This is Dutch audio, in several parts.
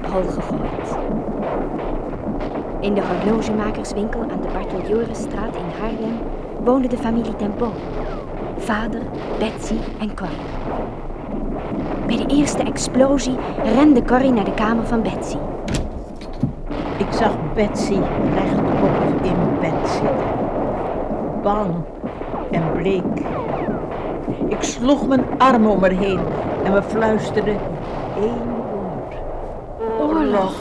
bommen op Schiphol gegooid. In de horlogemakerswinkel aan de Bartel Jorisstraat in Haarlem woonde de familie Boom. Vader, Betsy en Corrie. Bij de eerste explosie rende Corrie naar de kamer van Betsy. Ik zag Betsy rechtop in bed zitten. Bang en bleek. Ik sloeg mijn arm om haar heen en we fluisterden één woord. Oorlog.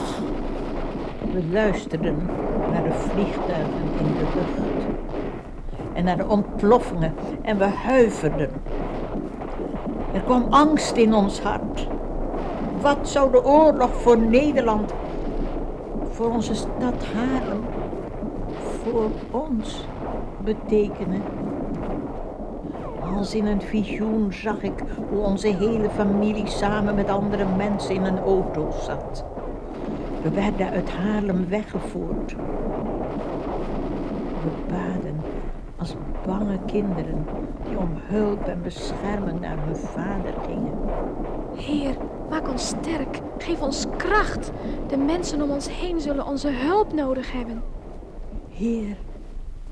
Luisterden naar de vliegtuigen in de lucht. En naar de ontploffingen en we huiverden. Er kwam angst in ons hart. Wat zou de oorlog voor Nederland, voor onze stad Haarlem, voor ons betekenen? Als in een visioen zag ik hoe onze hele familie samen met andere mensen in een auto zat. We werden uit Haarlem weggevoerd. We baden als bange kinderen die om hulp en bescherming naar hun vader gingen. Heer, maak ons sterk. Geef ons kracht. De mensen om ons heen zullen onze hulp nodig hebben. Heer,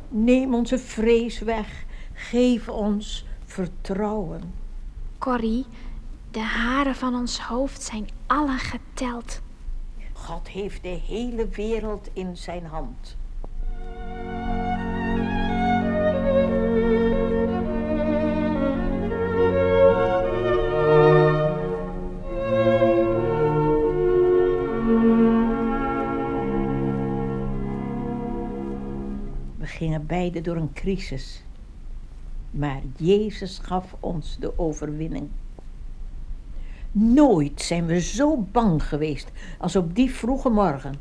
neem onze vrees weg. Geef ons vertrouwen. Corrie, de haren van ons hoofd zijn alle geteld. God heeft de hele wereld in zijn hand. We gingen beide door een crisis. Maar Jezus gaf ons de overwinning. Nooit zijn we zo bang geweest als op die vroege morgen.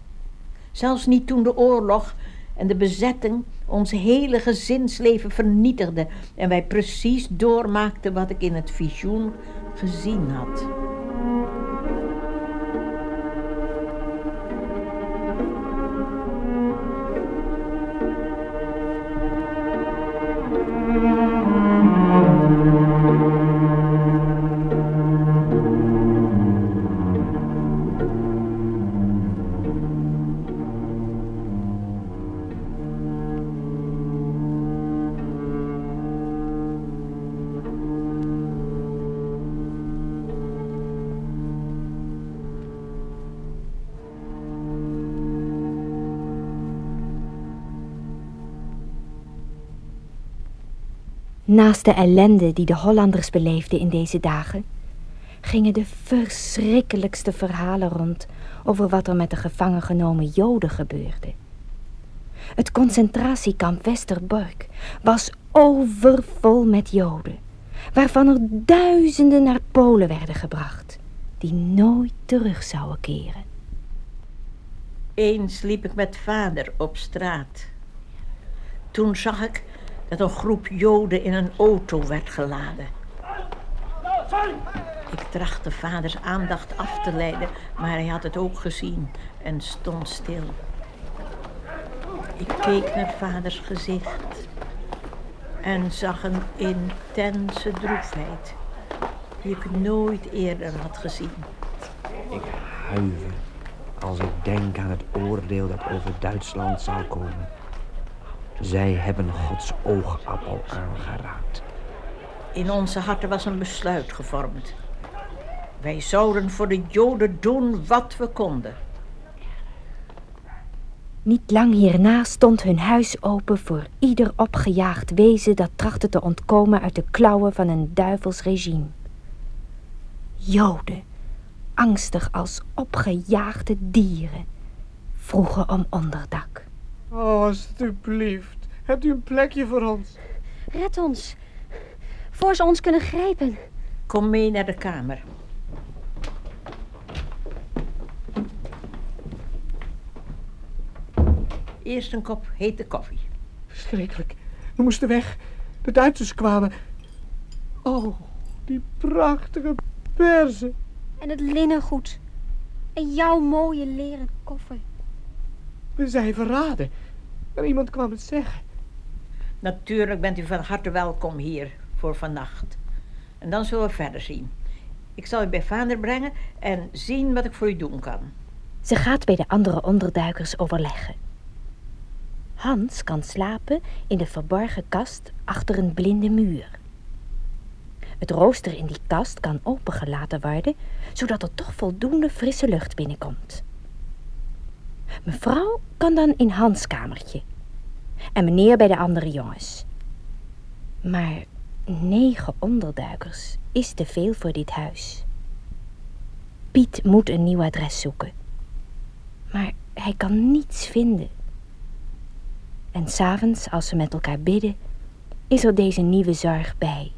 Zelfs niet toen de oorlog en de bezetting ons hele gezinsleven vernietigde en wij precies doormaakten wat ik in het visioen gezien had. Naast de ellende die de Hollanders beleefden in deze dagen, gingen de verschrikkelijkste verhalen rond over wat er met de gevangen genomen Joden gebeurde. Het concentratiekamp Westerbork was overvol met Joden, waarvan er duizenden naar Polen werden gebracht, die nooit terug zouden keren. Eens liep ik met vader op straat. Toen zag ik dat een groep Joden in een auto werd geladen. Ik trachtte vaders aandacht af te leiden, maar hij had het ook gezien en stond stil. Ik keek naar vaders gezicht en zag een intense droefheid die ik nooit eerder had gezien. Ik huiver als ik denk aan het oordeel dat over Duitsland zal komen. Zij hebben Gods oogappel aangeraakt. In onze harten was een besluit gevormd. Wij zouden voor de Joden doen wat we konden. Niet lang hierna stond hun huis open voor ieder opgejaagd wezen dat trachtte te ontkomen uit de klauwen van een duivels regime. Joden, angstig als opgejaagde dieren, vroegen om onderdak. Oh, alstublieft. Hebt u een plekje voor ons? Red ons. Voor ze ons kunnen grijpen. Kom mee naar de kamer. Eerst een kop hete koffie. Verschrikkelijk. We moesten weg. De Duitsers kwamen. Oh, die prachtige persen. En het linnengoed. En jouw mooie leren koffer. We zijn verraden. En iemand kwam het zeggen. Natuurlijk bent u van harte welkom hier voor vannacht. En dan zullen we verder zien. Ik zal u bij vader brengen en zien wat ik voor u doen kan. Ze gaat bij de andere onderduikers overleggen. Hans kan slapen in de verborgen kast achter een blinde muur. Het rooster in die kast kan opengelaten worden, zodat er toch voldoende frisse lucht binnenkomt. Mevrouw kan dan in Hans kamertje en meneer bij de andere jongens. Maar negen onderduikers is te veel voor dit huis. Piet moet een nieuw adres zoeken. Maar hij kan niets vinden. En s'avonds, als ze met elkaar bidden, is er deze nieuwe zorg bij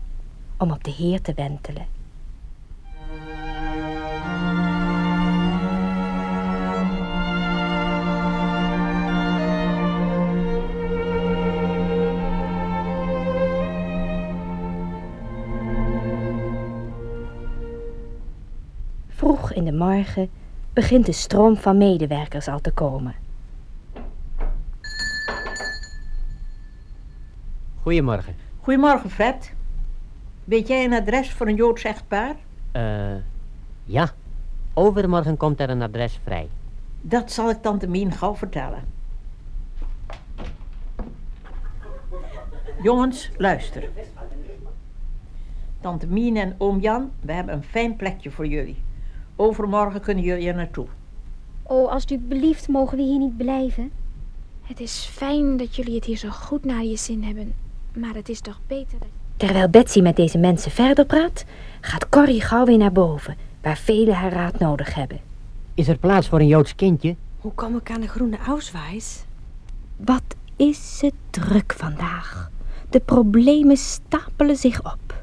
om op de Heer te wentelen. Vroeg in de morgen begint de stroom van medewerkers al te komen. Goedemorgen. Goedemorgen, Fred. Weet jij een adres voor een Joods echtpaar? Eh, ja. Overmorgen komt er een adres vrij. Dat zal ik tante Mien gauw vertellen. Jongens, luister. Tante Mien en oom Jan, we hebben een fijn plekje voor jullie. Overmorgen kunnen jullie er naartoe. Oh, alsjeblieft mogen we hier niet blijven. Het is fijn dat jullie het hier zo goed naar je zin hebben. Maar het is toch beter dat... Terwijl Betsy met deze mensen verder praat, gaat Corrie gauw weer naar boven, waar velen haar raad nodig hebben. Is er plaats voor een Joods kindje? Hoe kom ik aan de groene Ausweis? Wat is het druk vandaag? De problemen stapelen zich op.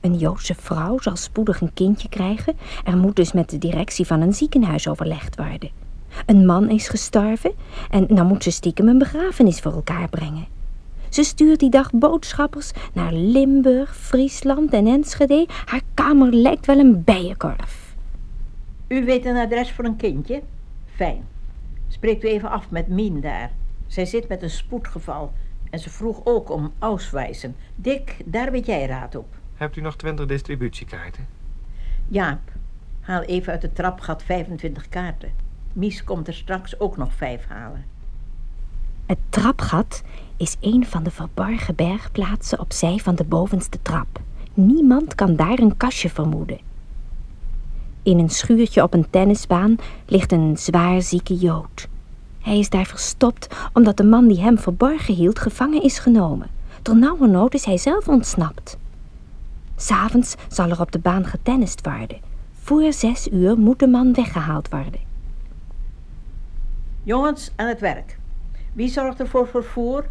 Een Joodse vrouw zal spoedig een kindje krijgen. Er moet dus met de directie van een ziekenhuis overlegd worden. Een man is gestorven en dan moet ze stiekem een begrafenis voor elkaar brengen. Ze stuurt die dag boodschappers naar Limburg, Friesland en Enschede. Haar kamer lijkt wel een bijenkorf. U weet een adres voor een kindje? Fijn. Spreekt u even af met Mien daar. Zij zit met een spoedgeval en ze vroeg ook om auswijzen. Dick, daar weet jij raad op. Hebt u nog 20 distributiekaarten? Jaap, haal even uit de trapgat 25 kaarten. Mies komt er straks ook nog vijf halen. Het trapgat is een van de verborgen bergplaatsen opzij van de bovenste trap. Niemand kan daar een kastje vermoeden. In een schuurtje op een tennisbaan ligt een zwaar zieke Jood. Hij is daar verstopt omdat de man die hem verborgen hield gevangen is genomen. Ter nauwernood is hij zelf ontsnapt. S'avonds zal er op de baan getennist worden. Voor zes uur moet de man weggehaald worden. Jongens, aan het werk. Wie zorgt er voor vervoer?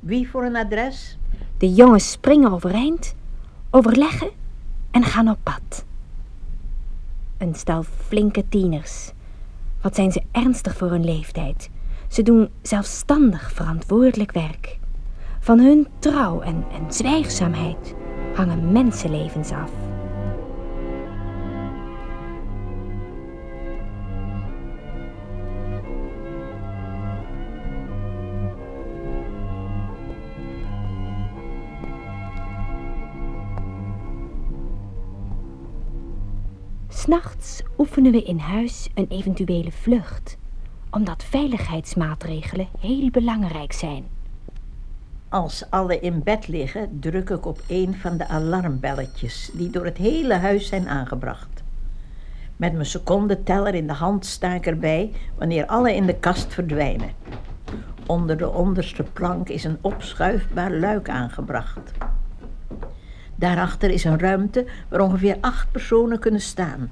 Wie voor een adres? De jongens springen overeind, overleggen en gaan op pad. Een stel flinke tieners. Wat zijn ze ernstig voor hun leeftijd. Ze doen zelfstandig verantwoordelijk werk. Van hun trouw en, en zwijgzaamheid hangen mensenlevens af. S'nachts oefenen we in huis een eventuele vlucht, omdat veiligheidsmaatregelen heel belangrijk zijn. Als alle in bed liggen, druk ik op een van de alarmbelletjes die door het hele huis zijn aangebracht. Met mijn secondenteller in de hand sta ik erbij wanneer alle in de kast verdwijnen. Onder de onderste plank is een opschuifbaar luik aangebracht. Daarachter is een ruimte waar ongeveer acht personen kunnen staan.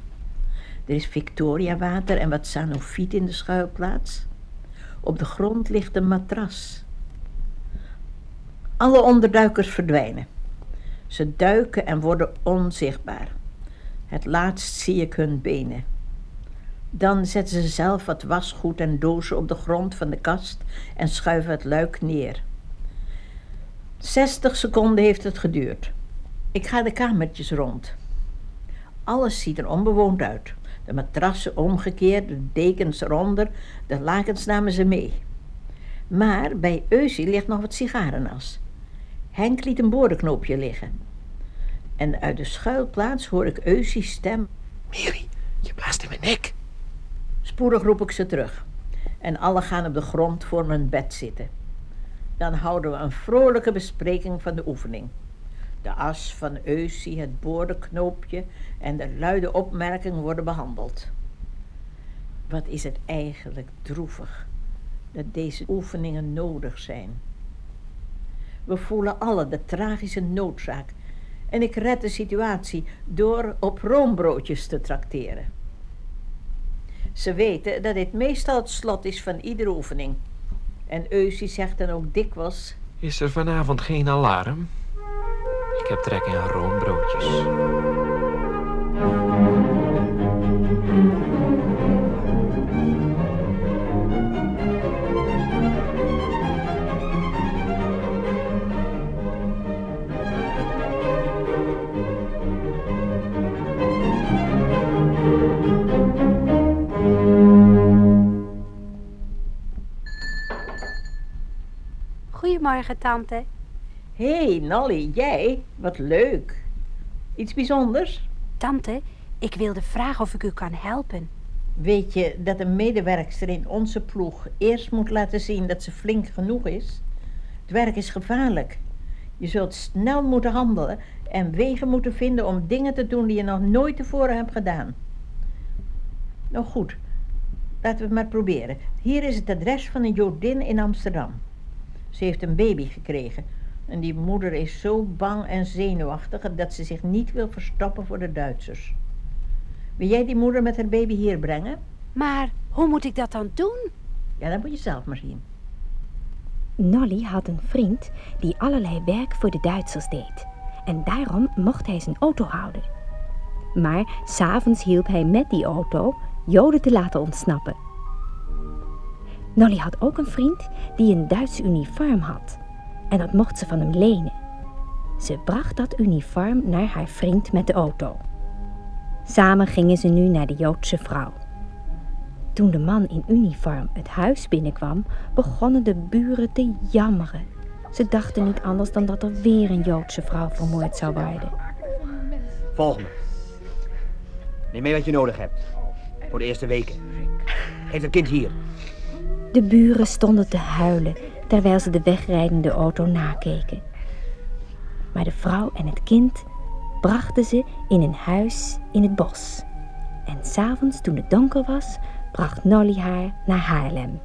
Er is Victoriawater en wat Sanofiet in de schuilplaats. Op de grond ligt een matras. Alle onderduikers verdwijnen. Ze duiken en worden onzichtbaar. Het laatst zie ik hun benen. Dan zetten ze zelf wat wasgoed en dozen op de grond van de kast en schuiven het luik neer. 60 seconden heeft het geduurd. Ik ga de kamertjes rond. Alles ziet er onbewoond uit. De matrassen omgekeerd, de dekens eronder, de lakens namen ze mee. Maar bij Eusie ligt nog wat sigarenas. Henk liet een boordenknoopje liggen. En uit de schuilplaats hoor ik Eusie's stem. Mary, je blaast in mijn nek. Spoedig roep ik ze terug. En alle gaan op de grond voor mijn bed zitten. Dan houden we een vrolijke bespreking van de oefening. De as van Eusie, het boordenknoopje en de luide opmerking worden behandeld. Wat is het eigenlijk droevig dat deze oefeningen nodig zijn. We voelen alle de tragische noodzaak en ik red de situatie door op roombroodjes te trakteren. Ze weten dat dit meestal het slot is van iedere oefening. En Eusie zegt dan ook dikwijls... Is er vanavond geen alarm? Ik heb trek in roombroodjes. Goedemorgen, tante. Hé, hey, Nolly, jij? Wat leuk. Iets bijzonders? Tante, ik wilde vragen of ik u kan helpen. Weet je dat een medewerkster in onze ploeg eerst moet laten zien dat ze flink genoeg is? Het werk is gevaarlijk. Je zult snel moeten handelen en wegen moeten vinden om dingen te doen die je nog nooit tevoren hebt gedaan. Nou goed, laten we het maar proberen. Hier is het adres van een Jodin in Amsterdam. Ze heeft een baby gekregen en die moeder is zo bang en zenuwachtig dat ze zich niet wil verstoppen voor de Duitsers. Wil jij die moeder met haar baby hier brengen? Maar hoe moet ik dat dan doen? Ja, dat moet je zelf maar zien. Nolly had een vriend die allerlei werk voor de Duitsers deed. En daarom mocht hij zijn auto houden. Maar s'avonds hielp hij met die auto Joden te laten ontsnappen. Nolly had ook een vriend die een Duits uniform had. En dat mocht ze van hem lenen. Ze bracht dat uniform naar haar vriend met de auto. Samen gingen ze nu naar de Joodse vrouw. Toen de man in uniform het huis binnenkwam, begonnen de buren te jammeren. Ze dachten niet anders dan dat er weer een Joodse vrouw vermoord zou worden. Volg me. Neem mee wat je nodig hebt. Voor de eerste weken. Geef het kind hier. De buren stonden te huilen terwijl ze de wegrijdende auto nakeken. Maar de vrouw en het kind brachten ze in een huis in het bos. En s'avonds, toen het donker was, bracht Nolly haar naar Haarlem.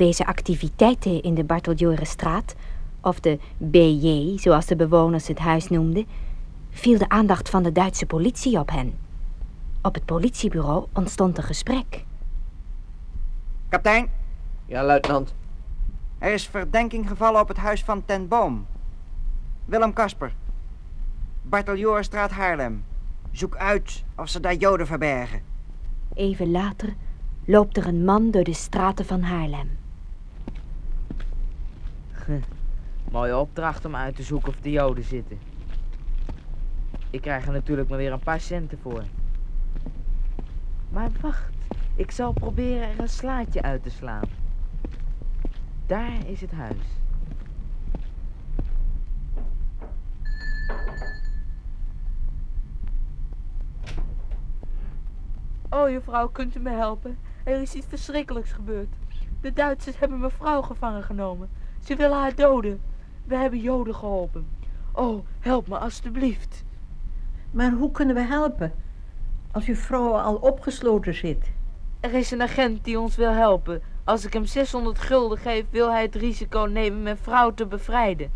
Al deze activiteiten in de Barteljorenstraat, of de BJ, zoals de bewoners het huis noemden, viel de aandacht van de Duitse politie op hen. Op het politiebureau ontstond een gesprek. Kapitein, Ja, luitenant. er is verdenking gevallen op het huis van Ten Boom. Willem Kasper. Barteljorenstraat Haarlem. Zoek uit of ze daar Joden verbergen. Even later loopt er een man door de straten van Haarlem. Mooie opdracht om uit te zoeken of de joden zitten. Ik krijg er natuurlijk maar weer een paar centen voor. Maar wacht, ik zal proberen er een slaatje uit te slaan. Daar is het huis. Oh, juffrouw, kunt u me helpen? Er is iets verschrikkelijks gebeurd. De Duitsers hebben mijn vrouw gevangen genomen. Ze willen haar doden. We hebben Joden geholpen. Oh, help me alstublieft. Maar hoe kunnen we helpen als uw vrouw al opgesloten zit? Er is een agent die ons wil helpen. Als ik hem 600 gulden geef, wil hij het risico nemen mijn vrouw te bevrijden.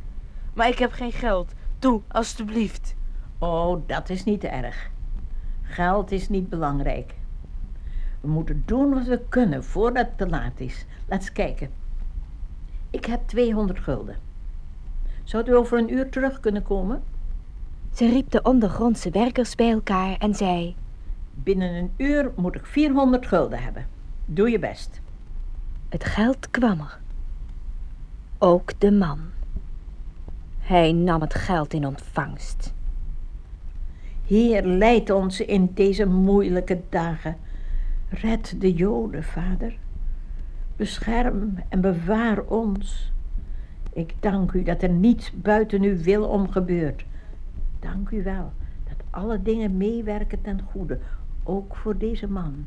Maar ik heb geen geld. Doe, alstublieft. Oh, dat is niet erg. Geld is niet belangrijk. We moeten doen wat we kunnen voordat het te laat is. Laat eens kijken. Ik heb 200 gulden. Zou u over een uur terug kunnen komen? Ze riep de ondergrondse werkers bij elkaar en zei... Binnen een uur moet ik 400 gulden hebben. Doe je best. Het geld kwam er. Ook de man. Hij nam het geld in ontvangst. Heer, leid ons in deze moeilijke dagen. Red de Joden, vader. Bescherm en bewaar ons. Ik dank u dat er niets buiten uw wil om gebeurt. Dank u wel dat alle dingen meewerken ten goede, ook voor deze man.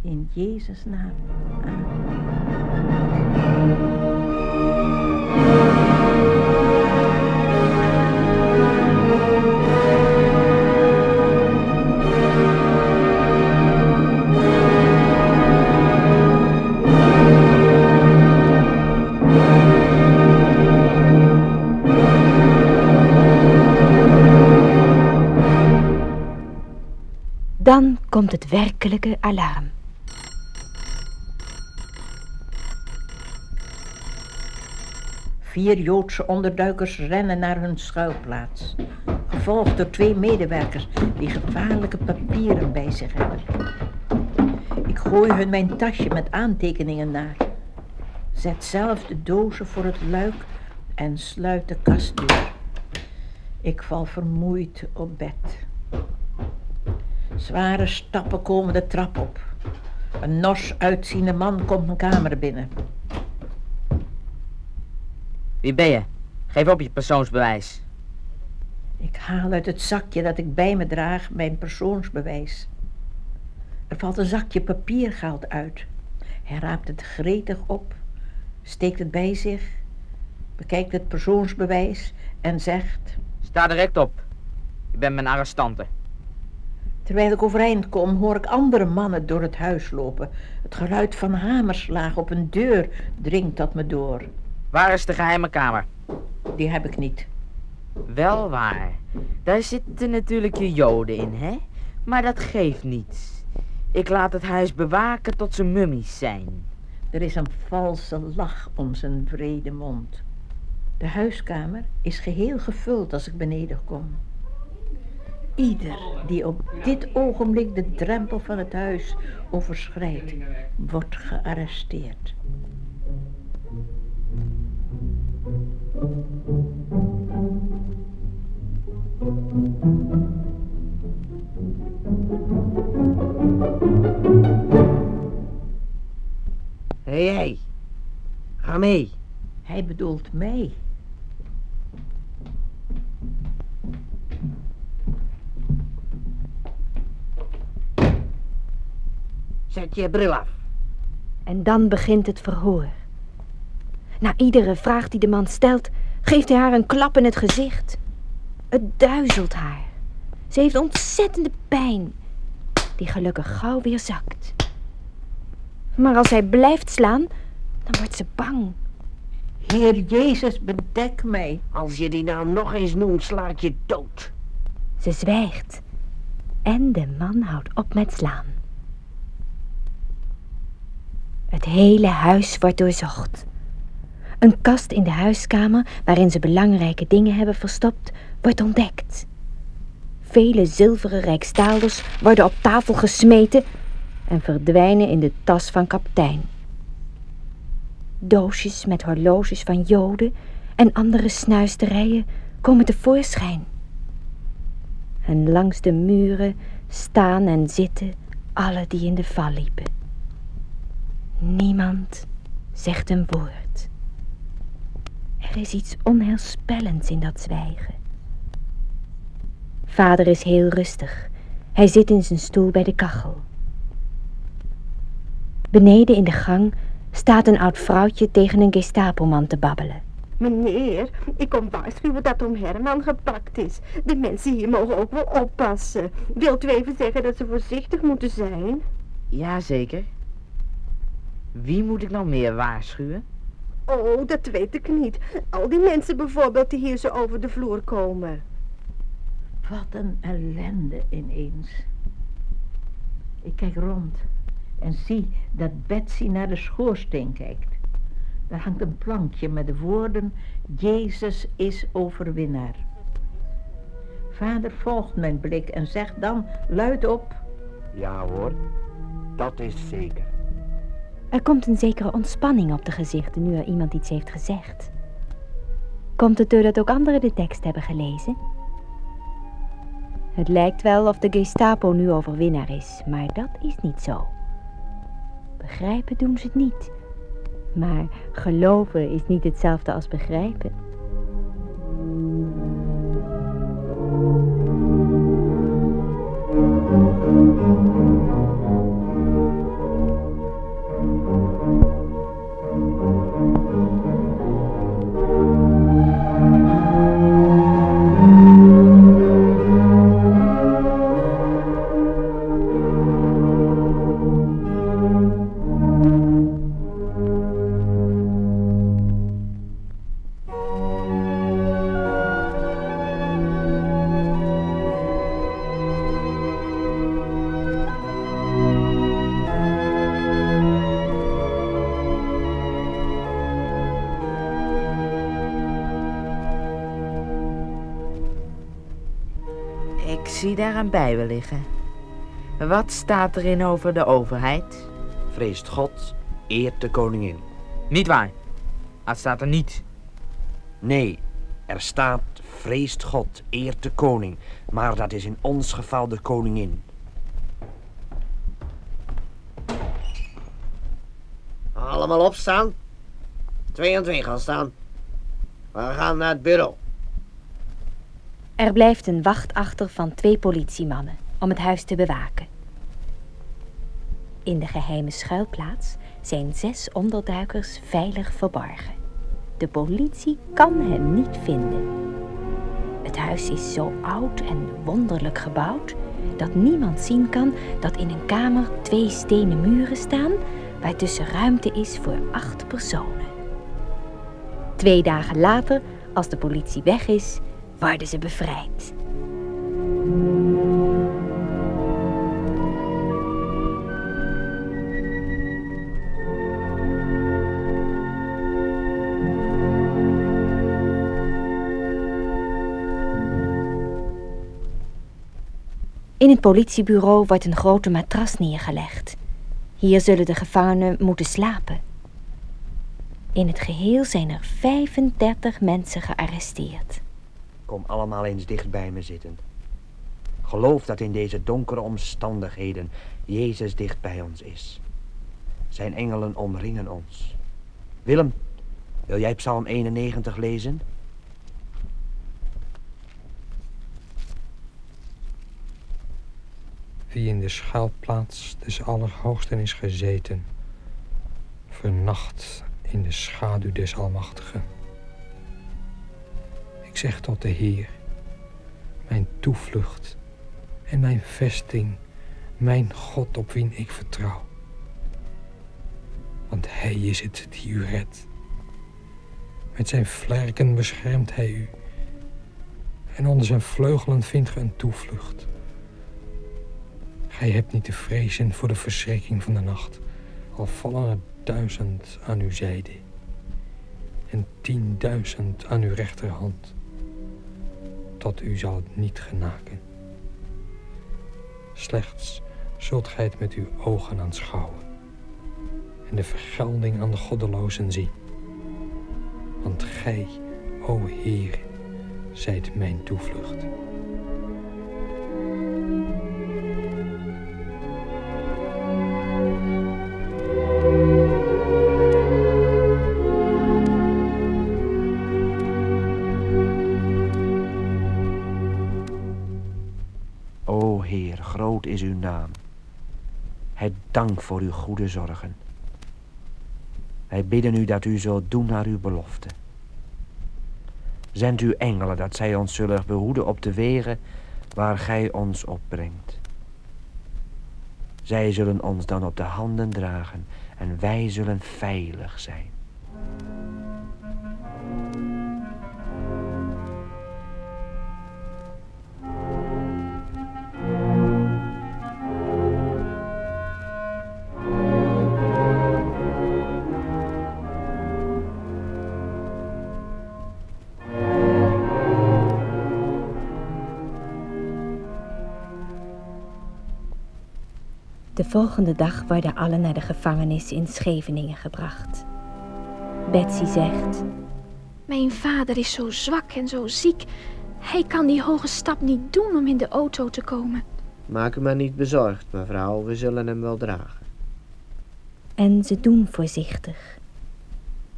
In Jezus' naam. Dan alarm. Vier Joodse onderduikers rennen naar hun schuilplaats, gevolgd door twee medewerkers die gevaarlijke papieren bij zich hebben. Ik gooi hun mijn tasje met aantekeningen naar, zet zelf de dozen voor het luik en sluit de kastdeur. Ik val vermoeid op bed. Zware stappen komen de trap op. Een nors uitziende man komt mijn kamer binnen. Wie ben je? Geef op je persoonsbewijs. Ik haal uit het zakje dat ik bij me draag mijn persoonsbewijs. Er valt een zakje papiergeld uit. Hij raapt het gretig op, steekt het bij zich, bekijkt het persoonsbewijs en zegt... Sta direct op. Je bent mijn arrestante. Terwijl ik overeind kom, hoor ik andere mannen door het huis lopen. Het geluid van hamerslagen op een deur dringt tot me door. Waar is de geheime kamer? Die heb ik niet. Wel waar. Daar zitten natuurlijk je joden in, hè? Maar dat geeft niets. Ik laat het huis bewaken tot ze mummies zijn. Er is een valse lach om zijn vrede mond. De huiskamer is geheel gevuld als ik beneden kom. Ieder die op dit ogenblik de drempel van het huis overschrijdt, wordt gearresteerd. Hé, hey, hey. Ga mee. Hij bedoelt mij. Zet je bril af. En dan begint het verhoor. Na iedere vraag die de man stelt, geeft hij haar een klap in het gezicht. Het duizelt haar. Ze heeft ontzettende pijn, die gelukkig gauw weer zakt. Maar als hij blijft slaan, dan wordt ze bang. Heer Jezus, bedek mij. Als je die naam nog eens noemt, sla ik je dood. Ze zwijgt. En de man houdt op met slaan. Het hele huis wordt doorzocht. Een kast in de huiskamer, waarin ze belangrijke dingen hebben verstopt, wordt ontdekt. Vele zilveren rijkstaalders worden op tafel gesmeten en verdwijnen in de tas van kaptein. Doosjes met horloges van joden en andere snuisterijen komen tevoorschijn. En langs de muren staan en zitten alle die in de val liepen. Niemand zegt een woord. Er is iets onheilspellends in dat zwijgen. Vader is heel rustig. Hij zit in zijn stoel bij de kachel. Beneden in de gang staat een oud vrouwtje tegen een Gestapo-man te babbelen. Meneer, ik kom waarschuwen dat Tom Herman gepakt is. De mensen hier mogen ook wel oppassen. Wilt u even zeggen dat ze voorzichtig moeten zijn? Jazeker. Wie moet ik nou meer waarschuwen? Oh, dat weet ik niet. Al die mensen bijvoorbeeld die hier zo over de vloer komen. Wat een ellende ineens. Ik kijk rond en zie dat Betsy naar de schoorsteen kijkt. Er hangt een plankje met de woorden, Jezus is overwinnaar. Vader volgt mijn blik en zegt dan luidop, Ja hoor, dat is zeker. Er komt een zekere ontspanning op de gezichten nu er iemand iets heeft gezegd. Komt het doordat ook anderen de tekst hebben gelezen? Het lijkt wel of de Gestapo nu overwinnaar is, maar dat is niet zo. Begrijpen doen ze het niet. Maar geloven is niet hetzelfde als begrijpen. Bijbel liggen. Wat staat erin over de overheid? Vreest God, eert de koningin. Niet waar. Dat staat er niet. Nee, er staat vreest God, eert de koning. Maar dat is in ons geval de koningin. Allemaal opstaan. Twee en twee gaan staan. We gaan naar het bureau. Er blijft een wacht achter van twee politiemannen om het huis te bewaken. In de geheime schuilplaats zijn zes onderduikers veilig verborgen. De politie kan hen niet vinden. Het huis is zo oud en wonderlijk gebouwd dat niemand zien kan dat in een kamer twee stenen muren staan waar tussen ruimte is voor acht personen. Twee dagen later, als de politie weg is, worden ze bevrijd. In het politiebureau wordt een grote matras neergelegd. Hier zullen de gevangenen moeten slapen. In het geheel zijn er 35 mensen gearresteerd. Kom allemaal eens dicht bij me zitten. Geloof dat in deze donkere omstandigheden Jezus dicht bij ons is. Zijn engelen omringen ons. Willem, wil jij Psalm 91 lezen? Wie in de schuilplaats des Allerhoogsten is gezeten, vernacht in de schaduw des Almachtigen. Zeg tot de Heer, mijn toevlucht en mijn vesting, mijn God op wien ik vertrouw. Want Hij is het die u redt. Met zijn vlerken beschermt Hij u. En onder zijn vleugelen vindt ge een toevlucht. Gij hebt niet te vrezen voor de verschrikking van de nacht, al vallen er duizend aan uw zijde en tienduizend aan uw rechterhand. Tot u zal het niet genaken. Slechts zult gij het met uw ogen aanschouwen en de vergelding aan de goddelozen zien. Want gij, o Heer, zijt mijn toevlucht. Dank voor uw goede zorgen. Wij bidden u dat u zult doen naar uw belofte. Zend uw engelen dat zij ons zullen behoeden op de wegen waar gij ons opbrengt. Zij zullen ons dan op de handen dragen en wij zullen veilig zijn. Volgende dag worden alle naar de gevangenis in Scheveningen gebracht. Betsy zegt: Mijn vader is zo zwak en zo ziek. Hij kan die hoge stap niet doen om in de auto te komen. Maak u maar niet bezorgd, mevrouw. We zullen hem wel dragen. En ze doen voorzichtig.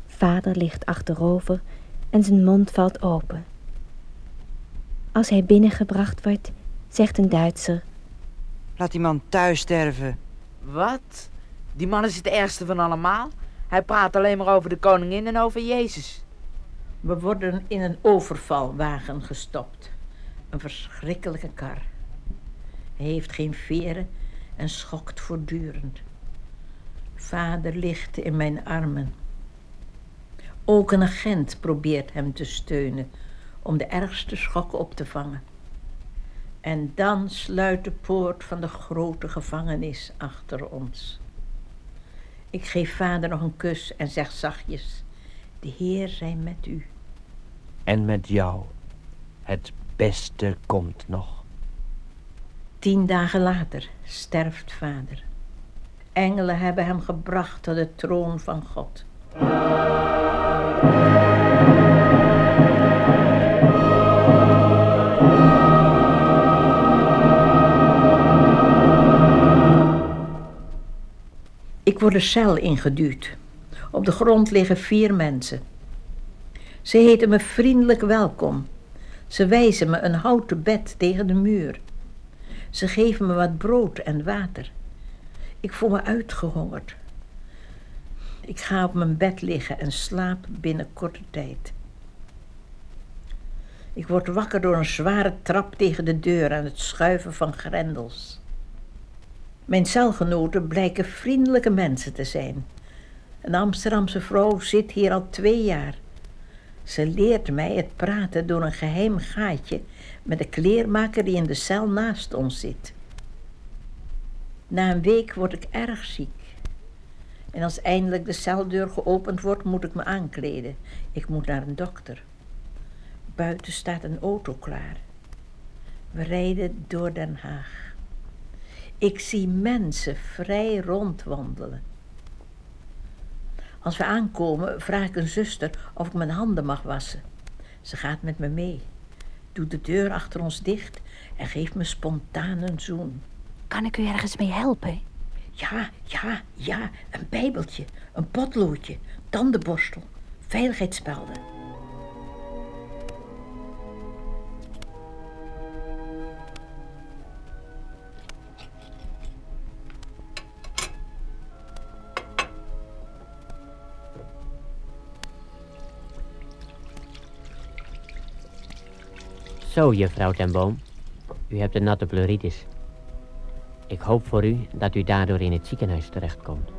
Vader ligt achterover en zijn mond valt open. Als hij binnengebracht wordt, zegt een Duitser: Laat die man thuis sterven. Wat? Die man is het ergste van allemaal. Hij praat alleen maar over de koningin en over Jezus. We worden in een overvalwagen gestopt. Een verschrikkelijke kar. Hij heeft geen veren en schokt voortdurend. Vader ligt in mijn armen. Ook een agent probeert hem te steunen om de ergste schokken op te vangen. En dan sluit de poort van de grote gevangenis achter ons. Ik geef vader nog een kus en zeg zachtjes: De Heer zij met u. En met jou. Het beste komt nog. Tien dagen later sterft vader. Engelen hebben hem gebracht tot de troon van God. Ik word de cel ingeduwd. Op de grond liggen vier mensen. Ze heten me vriendelijk welkom. Ze wijzen me een houten bed tegen de muur. Ze geven me wat brood en water. Ik voel me uitgehongerd. Ik ga op mijn bed liggen en slaap binnen korte tijd. Ik word wakker door een zware trap tegen de deur en het schuiven van grendels. Mijn celgenoten blijken vriendelijke mensen te zijn. Een Amsterdamse vrouw zit hier al twee jaar. Ze leert mij het praten door een geheim gaatje met de kleermaker die in de cel naast ons zit. Na een week word ik erg ziek. En als eindelijk de celdeur geopend wordt, moet ik me aankleden. Ik moet naar een dokter. Buiten staat een auto klaar. We rijden door Den Haag. Ik zie mensen vrij rondwandelen. Als we aankomen, vraag ik een zuster of ik mijn handen mag wassen. Ze gaat met me mee, doet de deur achter ons dicht en geeft me spontaan een zoen. Kan ik u ergens mee helpen? Ja, ja, ja, een bijbeltje, een potloodje, tandenborstel, veiligheidsspelden. Zo, juffrouw ten Boom. U hebt een natte pleuritis. Ik hoop voor u dat u daardoor in het ziekenhuis terechtkomt.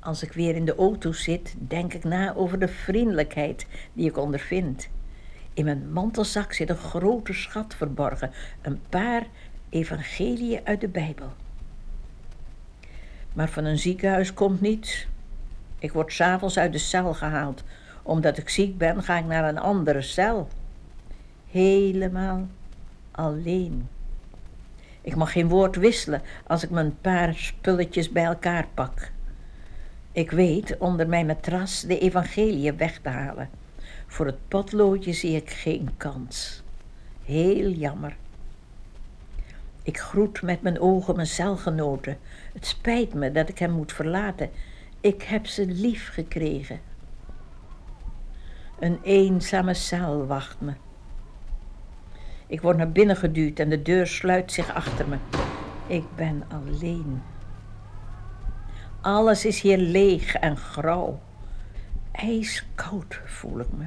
Als ik weer in de auto zit, denk ik na over de vriendelijkheid die ik ondervind. In mijn mantelzak zit een grote schat verborgen, een paar evangeliën uit de Bijbel. Maar van een ziekenhuis komt niets. Ik word s'avonds uit de cel gehaald. Omdat ik ziek ben, ga ik naar een andere cel. Helemaal alleen. Ik mag geen woord wisselen als ik mijn paar spulletjes bij elkaar pak. Ik weet onder mijn matras de evangeliën weg te halen. Voor het potloodje zie ik geen kans. Heel jammer. Ik groet met mijn ogen mijn celgenoten. Het spijt me dat ik hem moet verlaten. Ik heb ze lief gekregen. Een eenzame cel wacht me. Ik word naar binnen geduwd en de deur sluit zich achter me. Ik ben alleen. Alles is hier leeg en grauw. Ijskoud voel ik me.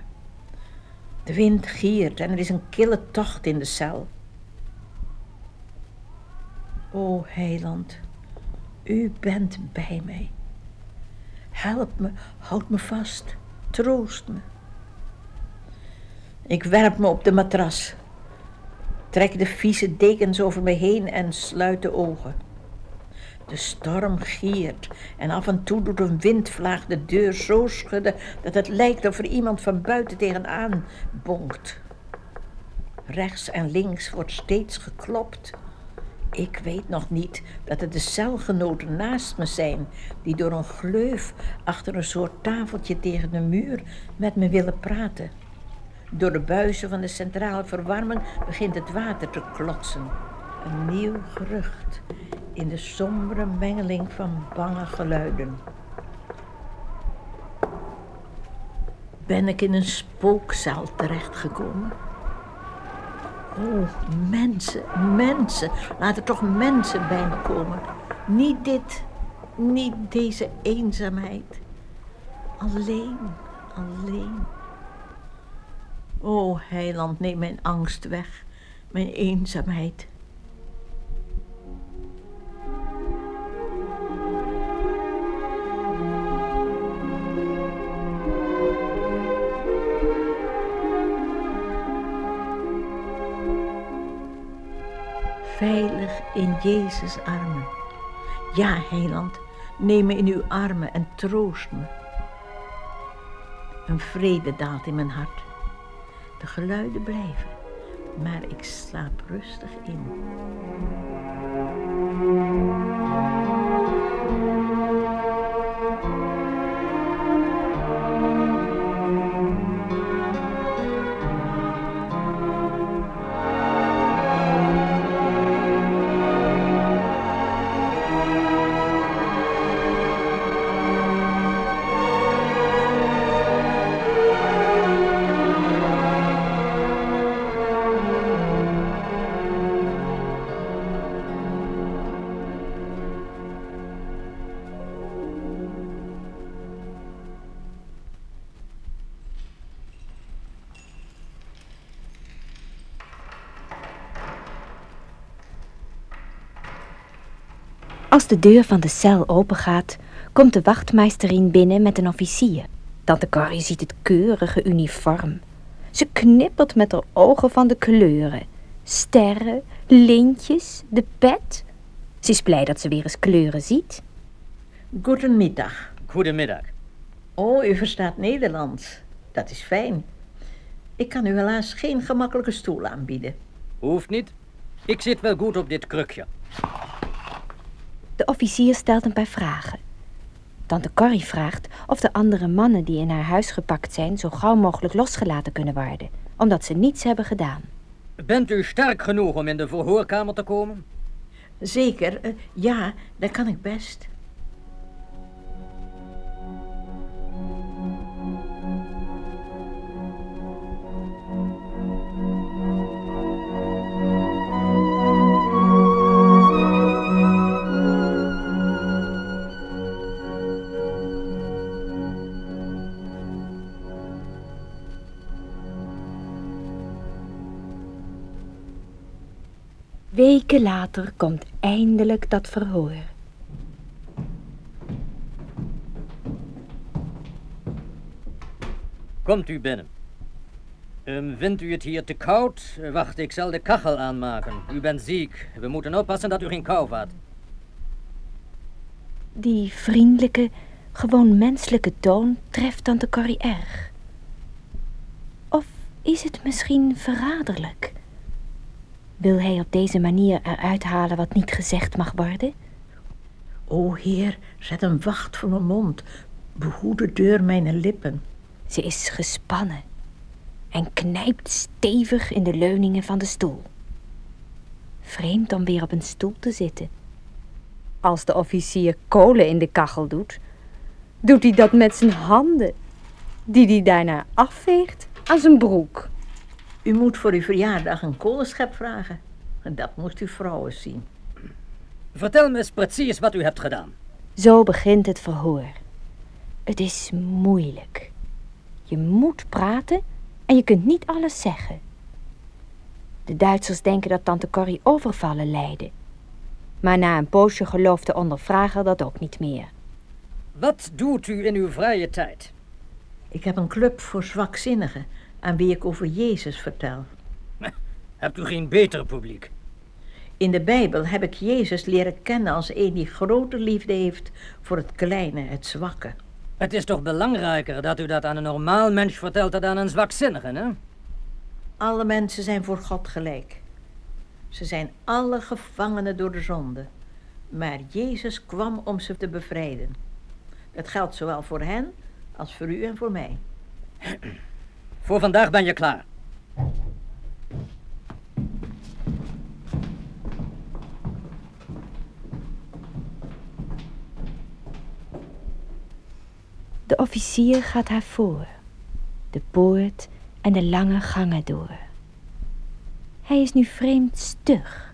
De wind giert en er is een kille tocht in de cel. O heiland, u bent bij mij. Help me, houd me vast, troost me. Ik werp me op de matras, trek de vieze dekens over me heen en sluit de ogen. De storm giert en af en toe doet een windvlaag de deur zo schudden dat het lijkt of er iemand van buiten tegenaan bonkt. Rechts en links wordt steeds geklopt. Ik weet nog niet dat het de celgenoten naast me zijn, die door een gleuf achter een soort tafeltje tegen de muur met me willen praten. Door de buizen van de centrale verwarming begint het water te klotsen. Een nieuw gerucht in de sombere mengeling van bange geluiden. Ben ik in een spookzaal terechtgekomen? Oh, mensen, mensen. Laat er toch mensen bij me komen. Niet dit, niet deze eenzaamheid. Alleen, alleen. O, heiland, neem mijn angst weg, mijn eenzaamheid. Veilig in Jezus' armen. Ja, heiland, neem me in uw armen en troost me. Een vrede daalt in mijn hart. De geluiden blijven, maar ik slaap rustig in. Als de deur van de cel opengaat, komt de wachtmeesterin binnen met een officier. Tante Corrie ziet het keurige uniform. Ze knippert met haar ogen van de kleuren. Sterren, lintjes, de pet. Ze is blij dat ze weer eens kleuren ziet. Goedemiddag. Goedemiddag. Oh, u verstaat Nederlands. Dat is fijn. Ik kan u helaas geen gemakkelijke stoel aanbieden. Hoeft niet. Ik zit wel goed op dit krukje. De officier stelt een paar vragen. Tante Corrie vraagt of de andere mannen die in haar huis gepakt zijn zo gauw mogelijk losgelaten kunnen worden, omdat ze niets hebben gedaan. Bent u sterk genoeg om in de verhoorkamer te komen? Zeker, uh, ja, dat kan ik best. Weken later komt eindelijk dat verhoor. Komt u binnen. Um, vindt u het hier te koud? Wacht, ik zal de kachel aanmaken. U bent ziek. We moeten oppassen dat u geen kou vat. Die vriendelijke, gewoon menselijke toon treft tante Corrie erg. Of is het misschien verraderlijk? Wil hij op deze manier eruit halen wat niet gezegd mag worden? O Heer, zet een wacht voor mijn mond. Behoed de deur mijn lippen. Ze is gespannen en knijpt stevig in de leuningen van de stoel. Vreemd om weer op een stoel te zitten. Als de officier kolen in de kachel doet, doet hij dat met zijn handen, die hij daarna afveegt aan zijn broek. U moet voor uw verjaardag een kolenschep vragen. Dat moest u vrouwen zien. Vertel me eens precies wat u hebt gedaan. Zo begint het verhoor. Het is moeilijk. Je moet praten en je kunt niet alles zeggen. De Duitsers denken dat tante Corrie overvallen leidde. Maar na een poosje gelooft de ondervrager dat ook niet meer. Wat doet u in uw vrije tijd? Ik heb een club voor zwakzinnigen aan wie ik over Jezus vertel. Hebt u geen beter publiek? In de Bijbel heb ik Jezus leren kennen als een die grote liefde heeft voor het kleine, het zwakke. Het is toch belangrijker dat u dat aan een normaal mens vertelt dan aan een zwakzinnige, hè? Alle mensen zijn voor God gelijk. Ze zijn alle gevangenen door de zonde. Maar Jezus kwam om ze te bevrijden. Dat geldt zowel voor hen als voor u en voor mij. Voor vandaag ben je klaar. De officier gaat haar voor, de poort en de lange gangen door. Hij is nu vreemd stug.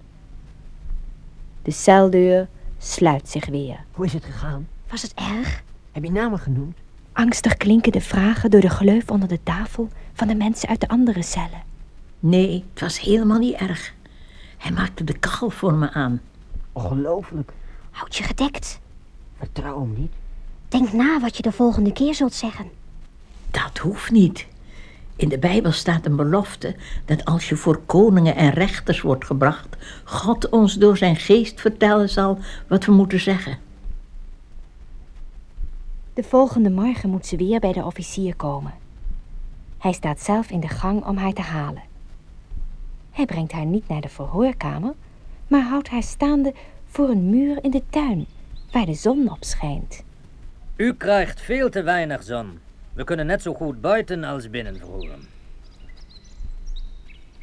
De celdeur sluit zich weer. Hoe is het gegaan? Was het erg? Heb je namen genoemd? Angstig klinken de vragen door de gleuf onder de tafel van de mensen uit de andere cellen. Nee, het was helemaal niet erg. Hij maakte de kachel voor me aan. Ongelooflijk. Houd je gedekt. Vertrouw hem niet. Denk na wat je de volgende keer zult zeggen. Dat hoeft niet. In de Bijbel staat een belofte dat als je voor koningen en rechters wordt gebracht, God ons door zijn geest vertellen zal wat we moeten zeggen. De volgende morgen moet ze weer bij de officier komen. Hij staat zelf in de gang om haar te halen. Hij brengt haar niet naar de verhoorkamer, maar houdt haar staande voor een muur in de tuin, waar de zon op schijnt. U krijgt veel te weinig zon. We kunnen net zo goed buiten als binnen verhoren.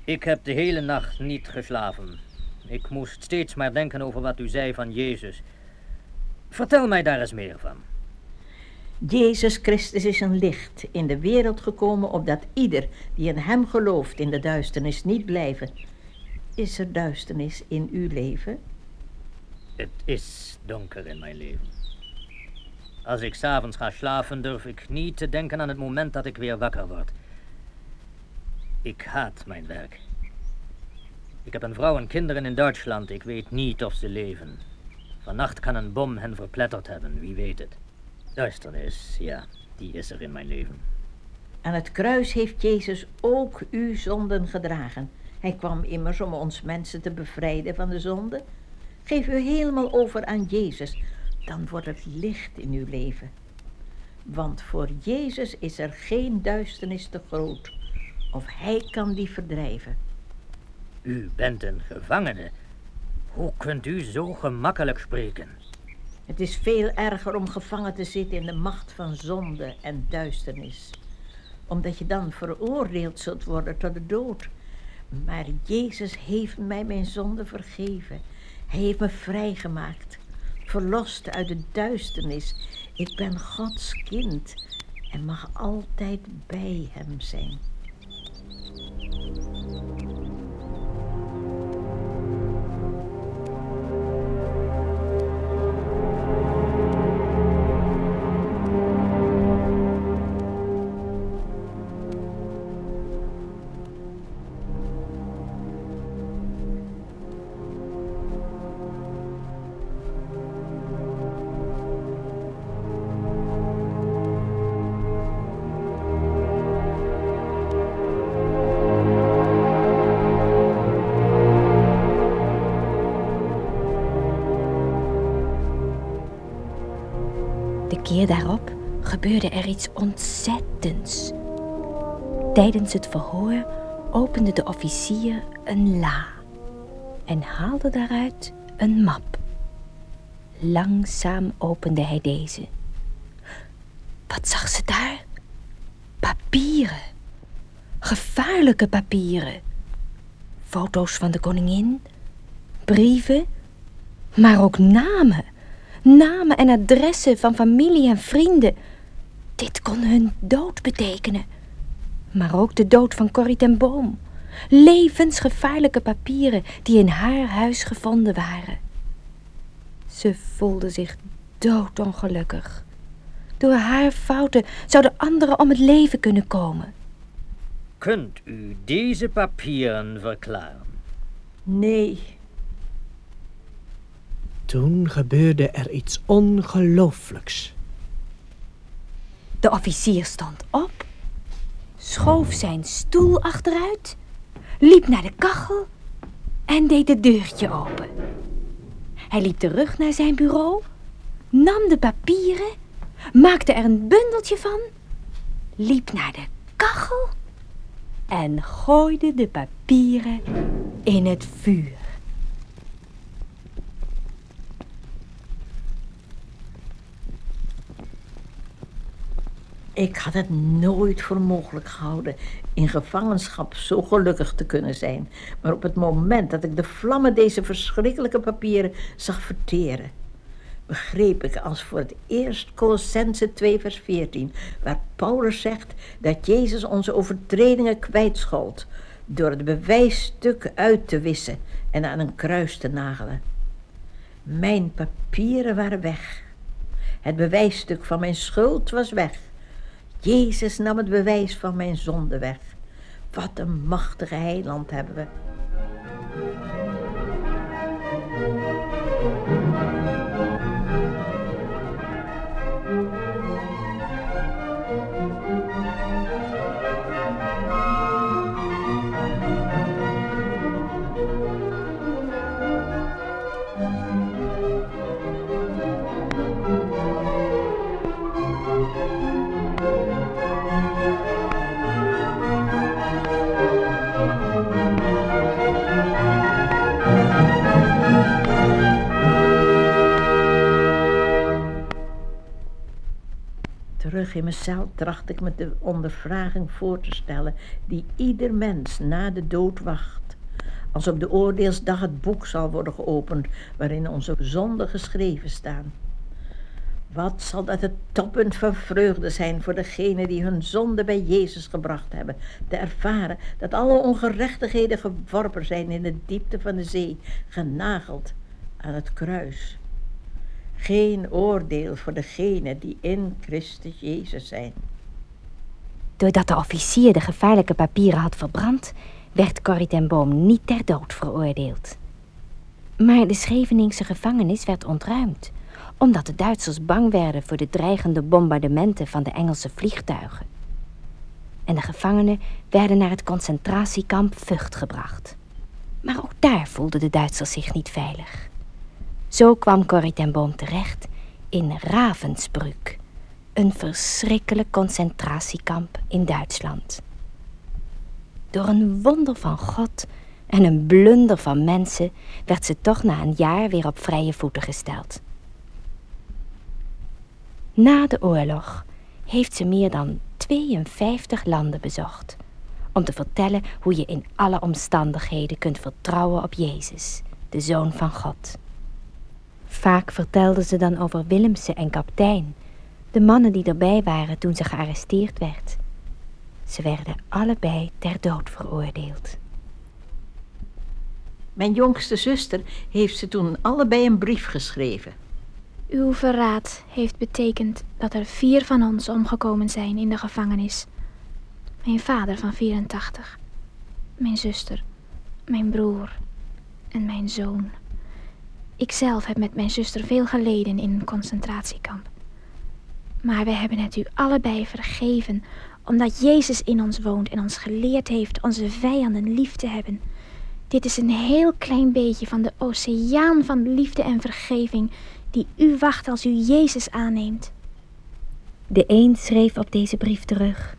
Ik heb de hele nacht niet geslapen. Ik moest steeds maar denken over wat u zei van Jezus. Vertel mij daar eens meer van. Jezus Christus is een licht in de wereld gekomen opdat ieder die in hem gelooft in de duisternis niet blijven. Is er duisternis in uw leven? Het is donker in mijn leven. Als ik s'avonds ga slapen, durf ik niet te denken aan het moment dat ik weer wakker word. Ik haat mijn werk. Ik heb een vrouw en kinderen in Duitsland. Ik weet niet of ze leven. Vannacht kan een bom hen verpletterd hebben, wie weet het. Duisternis, ja, die is er in mijn leven. Aan het kruis heeft Jezus ook uw zonden gedragen. Hij kwam immers om ons mensen te bevrijden van de zonde. Geef u helemaal over aan Jezus, dan wordt het licht in uw leven. Want voor Jezus is er geen duisternis te groot, of Hij kan die verdrijven. U bent een gevangene. Hoe kunt u zo gemakkelijk spreken? Het is veel erger om gevangen te zitten in de macht van zonde en duisternis. Omdat je dan veroordeeld zult worden tot de dood. Maar Jezus heeft mij mijn zonde vergeven. Hij heeft me vrijgemaakt. Verlost uit de duisternis. Ik ben Gods kind en mag altijd bij hem zijn. Gebeurde er iets ontzettends. Tijdens het verhoor opende de officier een la en haalde daaruit een map. Langzaam opende hij deze. Wat zag ze daar? Papieren. Gevaarlijke papieren. Foto's van de koningin, brieven, maar ook namen. Namen en adressen van familie en vrienden. Dit kon hun dood betekenen. Maar ook de dood van Corrie ten Boom. Levensgevaarlijke papieren die in haar huis gevonden waren. Ze voelde zich doodongelukkig. Door haar fouten zouden anderen om het leven kunnen komen. Kunt u deze papieren verklaren? Nee. Toen gebeurde er iets ongelooflijks. De officier stond op, schoof zijn stoel achteruit, liep naar de kachel en deed het deurtje open. Hij liep terug naar zijn bureau, nam de papieren, maakte er een bundeltje van, liep naar de kachel en gooide de papieren in het vuur. Ik had het nooit voor mogelijk gehouden in gevangenschap zo gelukkig te kunnen zijn. Maar op het moment dat ik de vlammen deze verschrikkelijke papieren zag verteren, begreep ik als voor het eerst Colossense 2 vers 14, waar Paulus zegt dat Jezus onze overtredingen kwijtschold door het bewijsstuk uit te wissen en aan een kruis te nagelen. Mijn papieren waren weg. Het bewijsstuk van mijn schuld was weg. Jezus nam het bewijs van mijn zonde weg. Wat een machtige heiland hebben we. In mijn cel tracht ik me de ondervraging voor te stellen die ieder mens na de dood wacht. Als op de oordeelsdag het boek zal worden geopend waarin onze zonden geschreven staan. Wat zal dat het toppunt van vreugde zijn voor degenen die hun zonde bij Jezus gebracht hebben. Te ervaren dat alle ongerechtigheden geworpen zijn in de diepte van de zee, genageld aan het kruis. Geen oordeel voor degenen die in Christus Jezus zijn. Doordat de officier de gevaarlijke papieren had verbrand, werd Corrie ten Boom niet ter dood veroordeeld. Maar de Scheveningse gevangenis werd ontruimd, omdat de Duitsers bang werden voor de dreigende bombardementen van de Engelse vliegtuigen. En de gevangenen werden naar het concentratiekamp Vught gebracht. Maar ook daar voelden de Duitsers zich niet veilig. Zo kwam Corrie ten Boom terecht in Ravensbrück, een verschrikkelijk concentratiekamp in Duitsland. Door een wonder van God en een blunder van mensen werd ze toch na een jaar weer op vrije voeten gesteld. Na de oorlog heeft ze meer dan 52 landen bezocht om te vertellen hoe je in alle omstandigheden kunt vertrouwen op Jezus, de Zoon van God. Vaak vertelde ze dan over Willemse en kaptein, de mannen die erbij waren toen ze gearresteerd werd. Ze werden allebei ter dood veroordeeld. Mijn jongste zuster heeft ze toen allebei een brief geschreven. Uw verraad heeft betekend dat er vier van ons omgekomen zijn in de gevangenis. Mijn vader van 84, mijn zuster, mijn broer en mijn zoon. Ikzelf heb met mijn zuster veel geleden in een concentratiekamp. Maar we hebben het u allebei vergeven, omdat Jezus in ons woont en ons geleerd heeft onze vijanden lief te hebben. Dit is een heel klein beetje van de oceaan van liefde en vergeving die u wacht als u Jezus aanneemt. De een schreef op deze brief terug.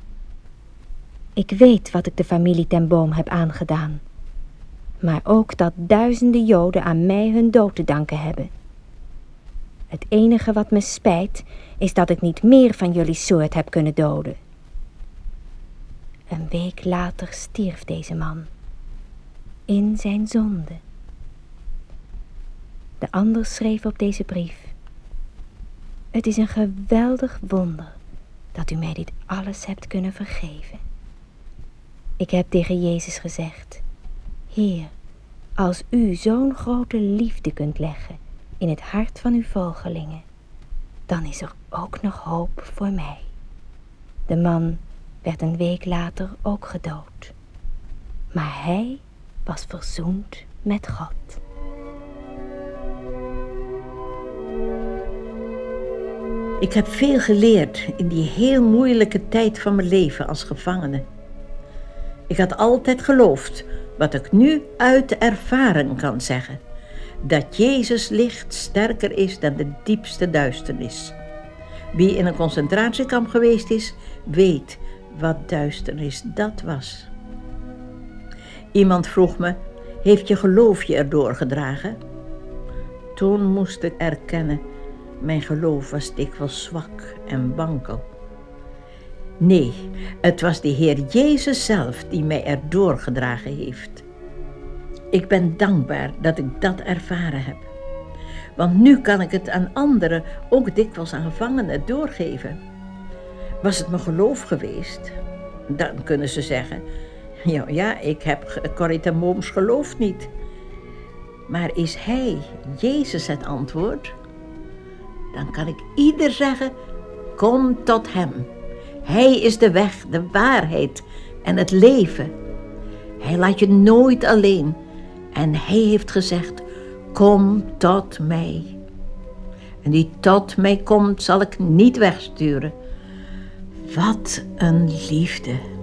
Ik weet wat ik de familie ten Boom heb aangedaan maar ook dat duizenden Joden aan mij hun dood te danken hebben. Het enige wat me spijt is dat ik niet meer van jullie soort heb kunnen doden. Een week later stierf deze man. In zijn zonde. De ander schreef op deze brief. Het is een geweldig wonder dat u mij dit alles hebt kunnen vergeven. Ik heb tegen Jezus gezegd: Heer, als u zo'n grote liefde kunt leggen in het hart van uw volgelingen, dan is er ook nog hoop voor mij. De man werd een week later ook gedood. Maar hij was verzoend met God. Ik heb veel geleerd in die heel moeilijke tijd van mijn leven als gevangene. Ik had altijd geloofd wat ik nu uit ervaring kan zeggen. Dat Jezus licht sterker is dan de diepste duisternis. Wie in een concentratiekamp geweest is, weet wat duisternis dat was. Iemand vroeg me, heeft je geloof je erdoor gedragen? Toen moest ik erkennen, mijn geloof was dikwijls zwak en wankel. Nee, het was de Heer Jezus zelf die mij erdoor gedragen heeft. Ik ben dankbaar dat ik dat ervaren heb. Want nu kan ik het aan anderen, ook dikwijls aan gevangenen, doorgeven. Was het mijn geloof geweest, dan kunnen ze zeggen: Ja, ja ik heb Corrie ten Booms geloof niet. Maar is Hij, Jezus, het antwoord? Dan kan ik ieder zeggen: Kom tot Hem. Hij is de weg, de waarheid en het leven. Hij laat je nooit alleen. En Hij heeft gezegd: Kom tot mij. En die tot mij komt, zal ik niet wegsturen. Wat een liefde.